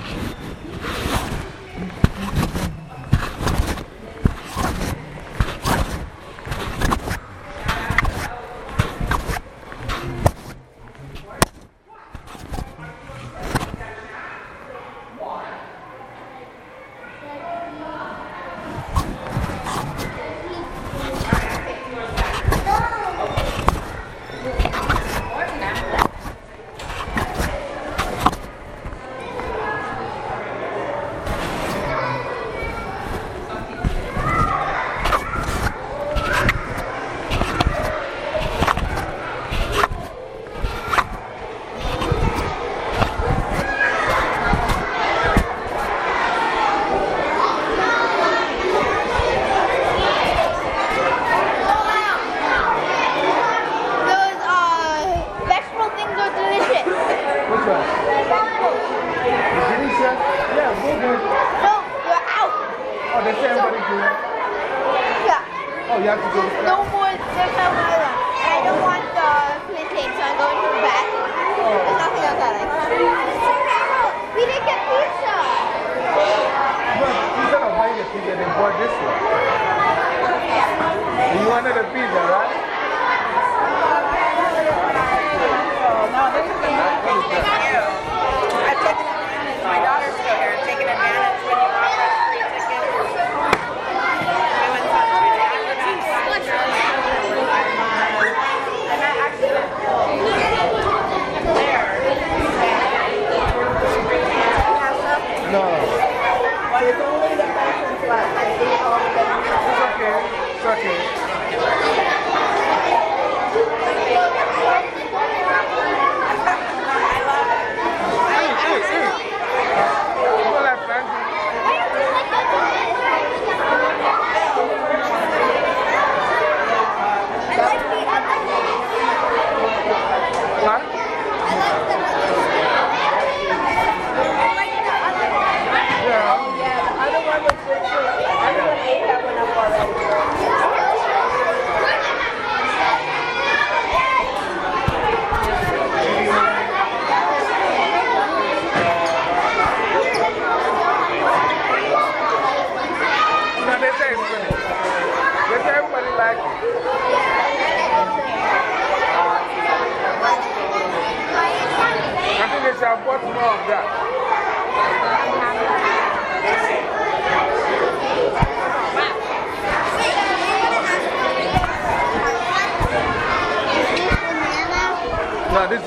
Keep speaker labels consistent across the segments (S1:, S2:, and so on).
S1: ハハ
S2: ハハ!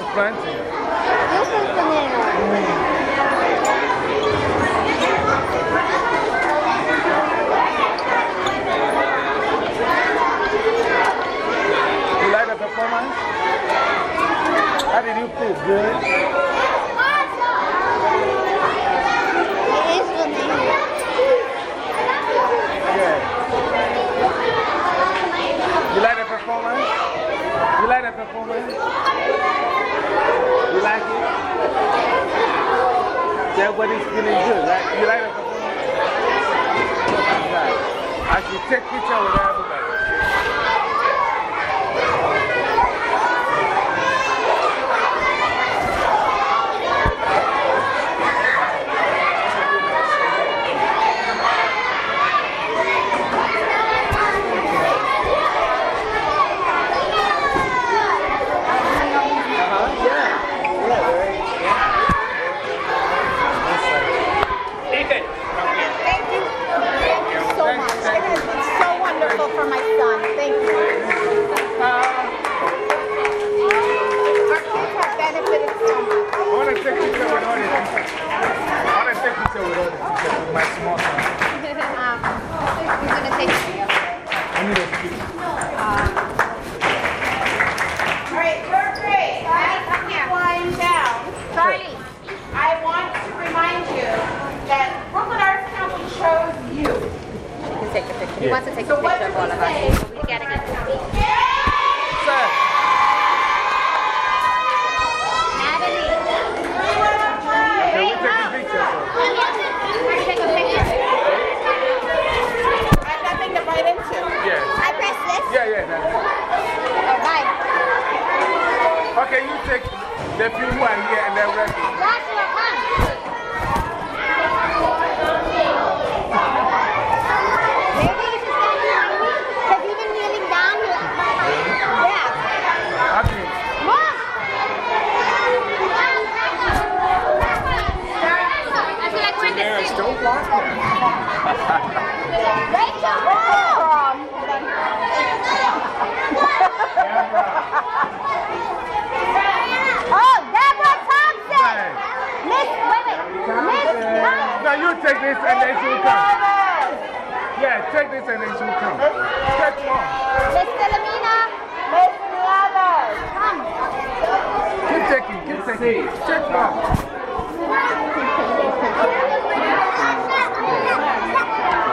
S2: the front. This
S3: is the
S2: middle. You like the performance? How did you feel? Good?
S1: It is the.
S2: Yeah. You like the performance? You like the performance? You like it? Everybody's feeling good, right? You like the performance? Right. I should take picture with everybody.
S1: This
S4: and then she'll come. Yeah, take this and then she'll come. Take one.
S5: Miss Philomena. Miss Nieves. Come.
S4: Keep taking, keep taking. Take one.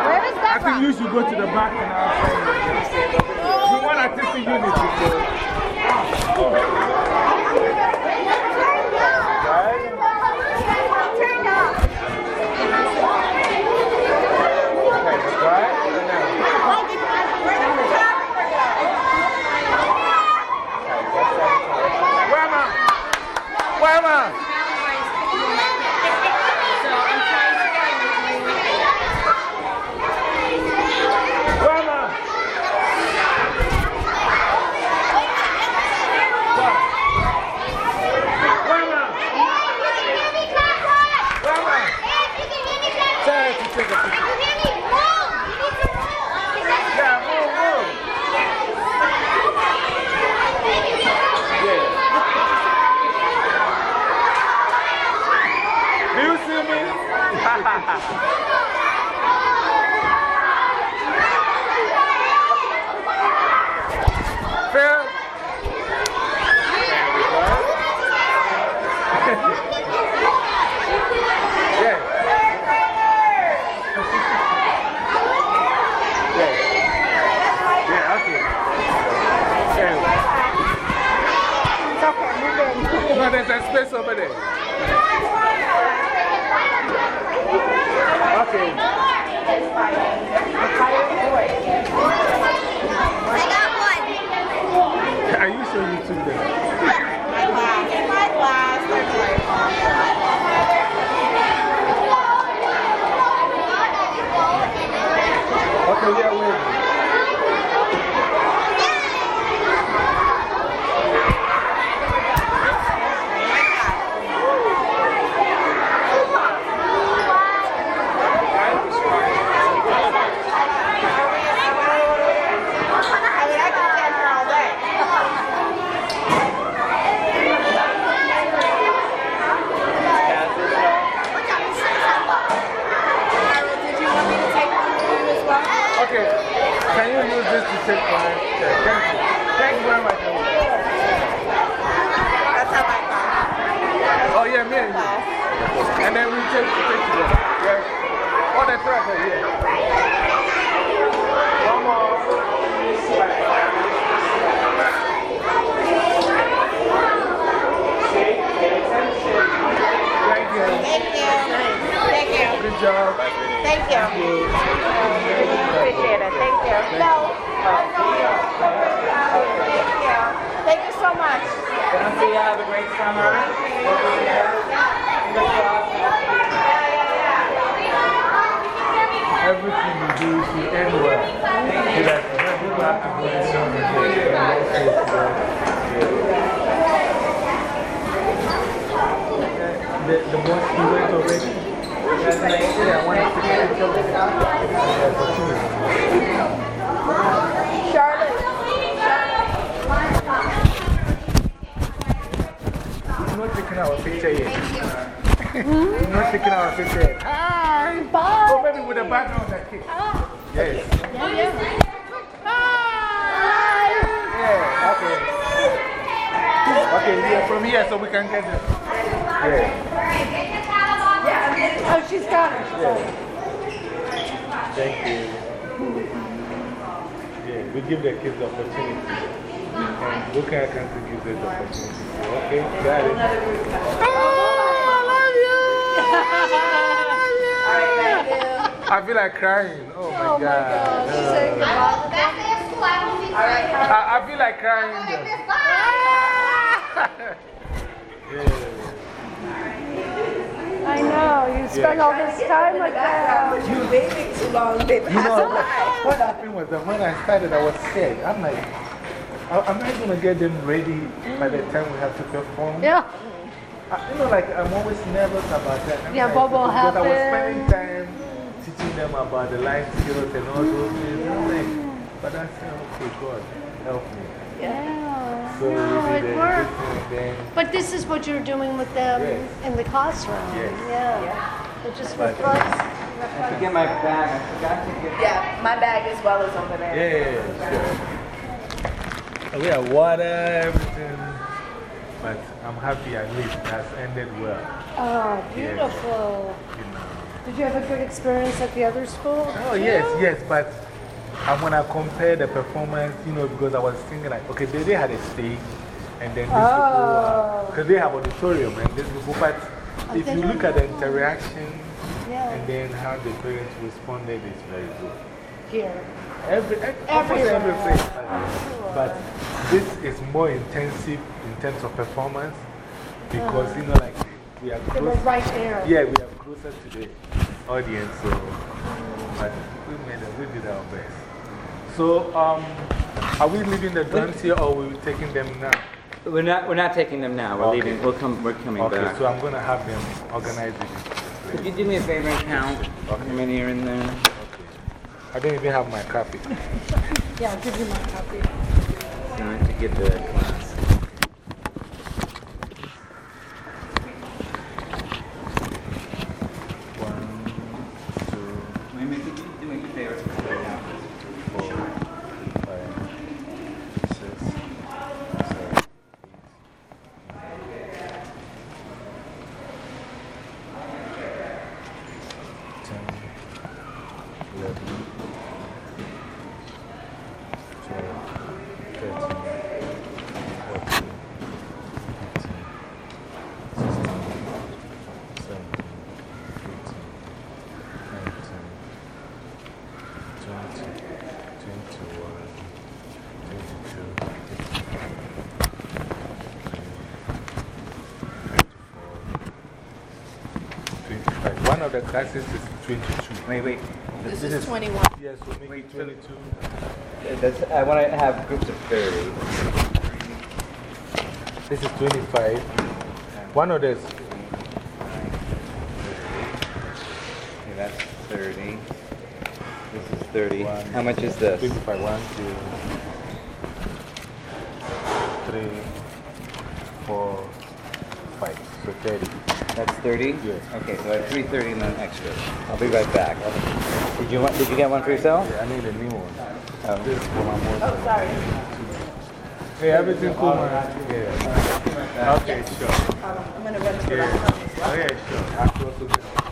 S5: Where is
S4: I think you should go to the back and I'll We want artistic unity. So.
S5: Turned off.
S4: Right? Right?
S5: Why did
S4: Where am I? Where am I? Where am I? Where am I? Where am I? Tell her to take a picture. Yeah, move, move. Yeah. Do you see me? Phil? Yeah. Yeah. Yeah, okay. Yeah. No, there's a space over there. Okay.
S5: I got one.
S4: Are you sure you took them?
S2: My glass, my glass.
S4: Okay, yeah, wait.
S2: I mean, I could stand here all day. Did you want me to take one for you as well?
S4: Okay. Can you use this to take mine? Yeah, thank you. Thank you very much.
S2: That's how I thought.
S4: Oh, yeah, me and you. And then we take, take together. Yeah. Oh, the truck are here. One more. Thank you.
S2: Thank you. Thank you.
S4: Good job.
S2: Thank you. Appreciate it. Thank you. No. Thank you. Thank you so much.
S3: Tennessee, you have a great summer.
S4: Everything you do should end well. So that when people have to go in somewhere, they can also go. The, the boss, he went already. Yeah, I want to take a picture with him.
S2: Charlotte.
S4: He's not taking our picture yet. He's not taking our picture yet. Hi. Bye. Oh, maybe with the background that kid. Yes. Yeah, okay. Okay, yeah, from here so we can get this. Yeah.
S2: Oh, she's got it.
S4: Thank you. Yeah, we give the kids the opportunity. And Buka Country gives us the opportunity. Okay, got it. I love you. I feel like crying. Oh my god. Uh, I, I feel like crying. though.
S1: I know, you spend all this time like that.
S6: You waiting too long, baby.
S4: You know, what happened was that when I started, I was scared. I'm like, I- I'm not going to get them ready by the time we have to perform.
S1: Yeah.
S4: I- You know, like, I'm always nervous about that. I'm
S1: Yeah,
S4: like,
S1: what will
S4: because I was spending time teaching them about the life skills and all those things. I'm like, but I said, okay, God, help me.
S1: Yeah.
S4: So we
S1: No, it worked. But this is what you're doing with them
S4: Yes.
S1: in the classroom.
S4: Yes.
S1: Yeah. It just
S4: But-
S1: reflects.
S3: I forget my bag. I forgot to get
S6: Yeah, my bag as well is over there.
S4: Oh, yeah, sure. We have water, everything. But I'm happy at least it has ended well.
S1: Oh, beautiful.
S4: You know.
S1: Did you have a good experience at the other school?
S4: Oh, yes, yes, but I when I compare the performance, you know, because I was thinking, like, okay, they, they had a stage, and then these
S1: Oh.
S4: people, because they have auditorium, and these people, but if you look at the interaction
S1: Yeah.
S4: and then how the parents responded, it's very good.
S1: Here.
S4: Every, eh, every,
S1: Everywhere.
S4: everything. But this is more intensive in terms of performance because, you know, like we are close.
S1: right there.
S4: Yeah, we are closer to the audience, so. But we made it, we did our best. So, um, are we leaving the drums here or are we taking them now?
S3: We're not, we're not taking them now. We're
S4: Okay.
S3: leaving. We'll come, we're coming
S4: Okay,
S3: back.
S4: so I'm going to have them organize it.
S3: Could you do me a favor and count how many are in there?
S4: Okay. I don't even have my copy.
S1: Yeah, I'll give you my copy.
S3: So I have to give the
S4: One of the classes is twenty-two.
S3: Wait, wait.
S6: This is 21.
S4: Yes, so make it twenty-two.
S3: That's, I want to have groups of 30.
S4: This is twenty-five. One of this.
S3: Okay, that's 30. This is 30.
S4: One.
S3: How much is this?
S4: Twenty-five. One, two, three, four, five. So thirty.
S3: That's 30?
S4: Yes.
S3: Okay, so I have 330 and then extra. I'll be right back. Did you, want, did you get one for yourself?
S4: Yeah, I need a new one.
S3: Oh.
S4: This is for my mom.
S6: Oh, sorry.
S4: Hey, everything cool, man? Yeah. Okay, sure.
S6: I'm going to run to the
S4: Yeah.
S6: bathroom.
S4: Oh, yeah, sure.